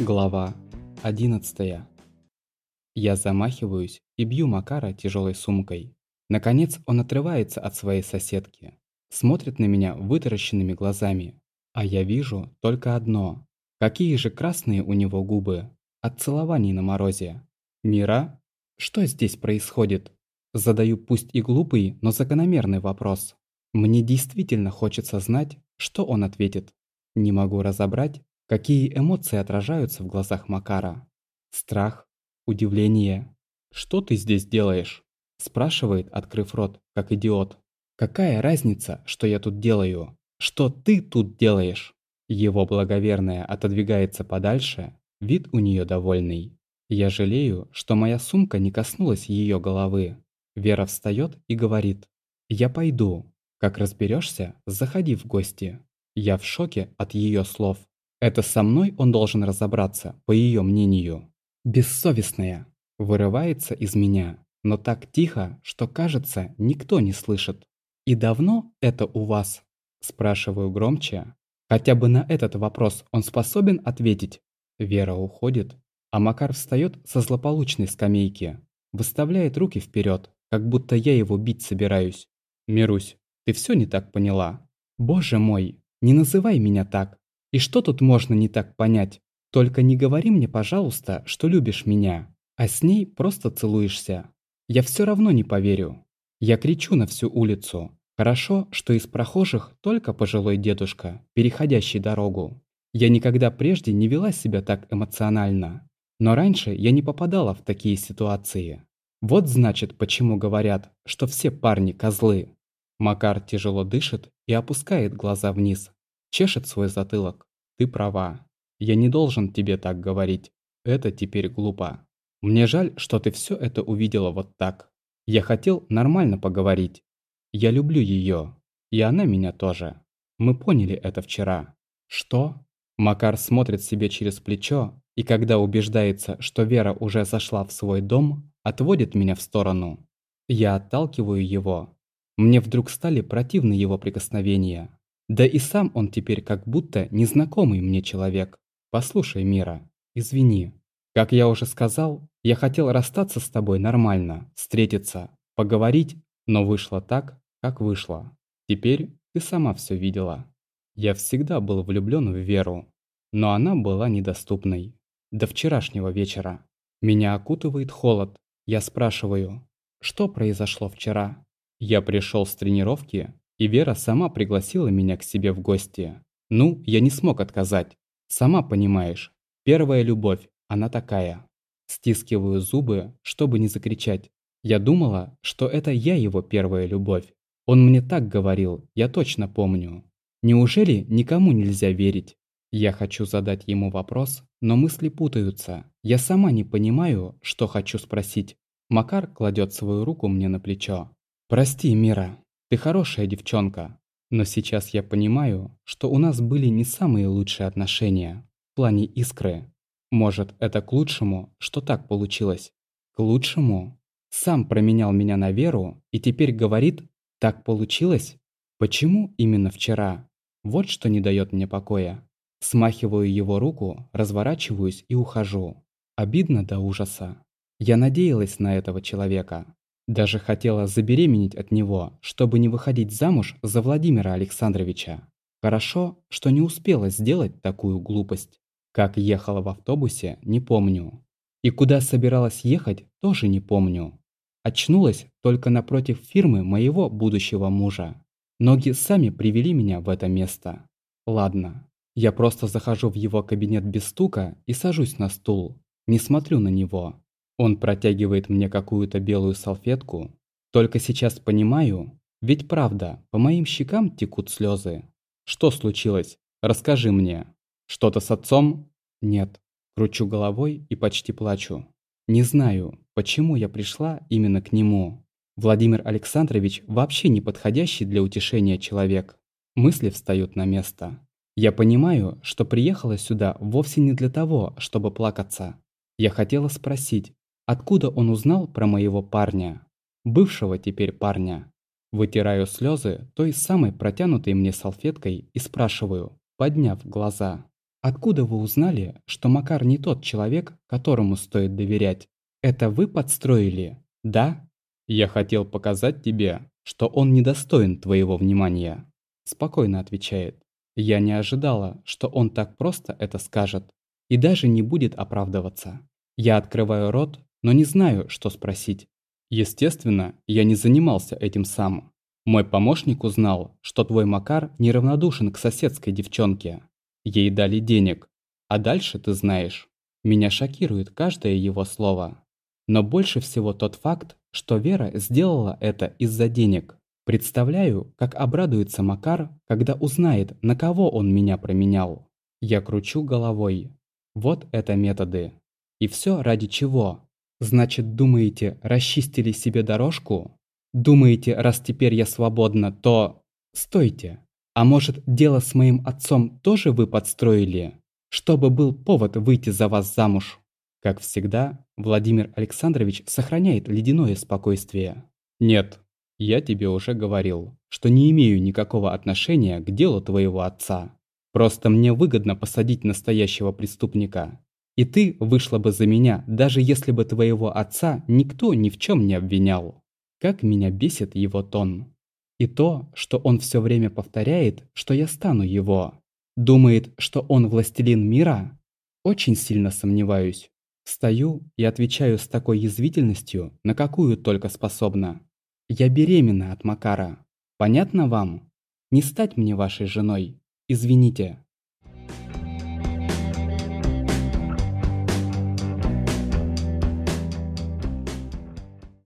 Глава 11 Я замахиваюсь и бью Макара тяжелой сумкой. Наконец он отрывается от своей соседки. Смотрит на меня вытаращенными глазами. А я вижу только одно. Какие же красные у него губы. От целований на морозе. Мира? Что здесь происходит? Задаю пусть и глупый, но закономерный вопрос. Мне действительно хочется знать, что он ответит. Не могу разобрать, какие эмоции отражаются в глазах Макара. Страх, удивление. «Что ты здесь делаешь?» Спрашивает, открыв рот, как идиот. «Какая разница, что я тут делаю? Что ты тут делаешь?» Его благоверная отодвигается подальше, вид у нее довольный. Я жалею, что моя сумка не коснулась ее головы. Вера встает и говорит, «Я пойду. Как разберешься, заходи в гости». Я в шоке от ее слов. Это со мной он должен разобраться, по ее мнению. Бессовестная. Вырывается из меня, но так тихо, что кажется, никто не слышит. «И давно это у вас?» Спрашиваю громче. Хотя бы на этот вопрос он способен ответить. Вера уходит, а Макар встает со злополучной скамейки, выставляет руки вперед, как будто я его бить собираюсь. «Мирусь, ты все не так поняла?» «Боже мой, не называй меня так. И что тут можно не так понять? Только не говори мне, пожалуйста, что любишь меня, а с ней просто целуешься. Я все равно не поверю. Я кричу на всю улицу. Хорошо, что из прохожих только пожилой дедушка, переходящий дорогу. Я никогда прежде не вела себя так эмоционально. Но раньше я не попадала в такие ситуации. Вот значит, почему говорят, что все парни козлы. Макар тяжело дышит и опускает глаза вниз. Чешет свой затылок. Ты права. Я не должен тебе так говорить. Это теперь глупо. Мне жаль, что ты все это увидела вот так. Я хотел нормально поговорить. Я люблю ее. И она меня тоже. Мы поняли это вчера. Что? Макар смотрит себе через плечо, и когда убеждается, что Вера уже зашла в свой дом, отводит меня в сторону. Я отталкиваю его. Мне вдруг стали противны его прикосновения. Да и сам он теперь как будто незнакомый мне человек. Послушай, Мира, извини. Как я уже сказал, я хотел расстаться с тобой нормально, встретиться, поговорить, но вышло так, как вышло. Теперь ты сама все видела. Я всегда был влюблен в Веру, но она была недоступной. До вчерашнего вечера. Меня окутывает холод. Я спрашиваю, что произошло вчера? Я пришел с тренировки, и Вера сама пригласила меня к себе в гости. Ну, я не смог отказать. Сама понимаешь, первая любовь, она такая. Стискиваю зубы, чтобы не закричать. Я думала, что это я его первая любовь. Он мне так говорил, я точно помню. Неужели никому нельзя верить? Я хочу задать ему вопрос, но мысли путаются. Я сама не понимаю, что хочу спросить. Макар кладет свою руку мне на плечо. «Прости, Мира, ты хорошая девчонка, но сейчас я понимаю, что у нас были не самые лучшие отношения в плане искры. Может, это к лучшему, что так получилось? К лучшему? Сам променял меня на веру и теперь говорит, так получилось? Почему именно вчера? Вот что не дает мне покоя. Смахиваю его руку, разворачиваюсь и ухожу. Обидно до ужаса. Я надеялась на этого человека. Даже хотела забеременеть от него, чтобы не выходить замуж за Владимира Александровича. Хорошо, что не успела сделать такую глупость. Как ехала в автобусе, не помню. И куда собиралась ехать, тоже не помню. Очнулась только напротив фирмы моего будущего мужа. Ноги сами привели меня в это место. Ладно, я просто захожу в его кабинет без стука и сажусь на стул. Не смотрю на него. Он протягивает мне какую-то белую салфетку. Только сейчас понимаю, ведь правда, по моим щекам текут слезы. Что случилось? Расскажи мне. Что-то с отцом? Нет. Кручу головой и почти плачу. Не знаю, почему я пришла именно к нему. Владимир Александрович вообще не подходящий для утешения человек. Мысли встают на место. Я понимаю, что приехала сюда вовсе не для того, чтобы плакаться. Я хотела спросить, откуда он узнал про моего парня? Бывшего теперь парня. Вытираю слезы той самой протянутой мне салфеткой и спрашиваю, подняв глаза. Откуда вы узнали, что Макар не тот человек, которому стоит доверять? Это вы подстроили, да? Я хотел показать тебе, что он недостоин твоего внимания. Спокойно отвечает. Я не ожидала, что он так просто это скажет. И даже не будет оправдываться. Я открываю рот, но не знаю, что спросить. Естественно, я не занимался этим сам. Мой помощник узнал, что твой Макар неравнодушен к соседской девчонке. Ей дали денег. А дальше ты знаешь. Меня шокирует каждое его слово. Но больше всего тот факт, что Вера сделала это из-за денег. Представляю, как обрадуется Макар, когда узнает, на кого он меня променял. Я кручу головой. Вот это методы. И все ради чего? Значит, думаете, расчистили себе дорожку? Думаете, раз теперь я свободна, то... Стойте. А может, дело с моим отцом тоже вы подстроили? Чтобы был повод выйти за вас замуж? Как всегда, Владимир Александрович сохраняет ледяное спокойствие. Нет, я тебе уже говорил, что не имею никакого отношения к делу твоего отца. Просто мне выгодно посадить настоящего преступника. И ты вышла бы за меня, даже если бы твоего отца никто ни в чем не обвинял. Как меня бесит его тон. И то, что он все время повторяет, что я стану его. Думает, что он властелин мира? Очень сильно сомневаюсь. Стою и отвечаю с такой язвительностью, на какую только способна. Я беременна от Макара. Понятно вам? Не стать мне вашей женой. Извините.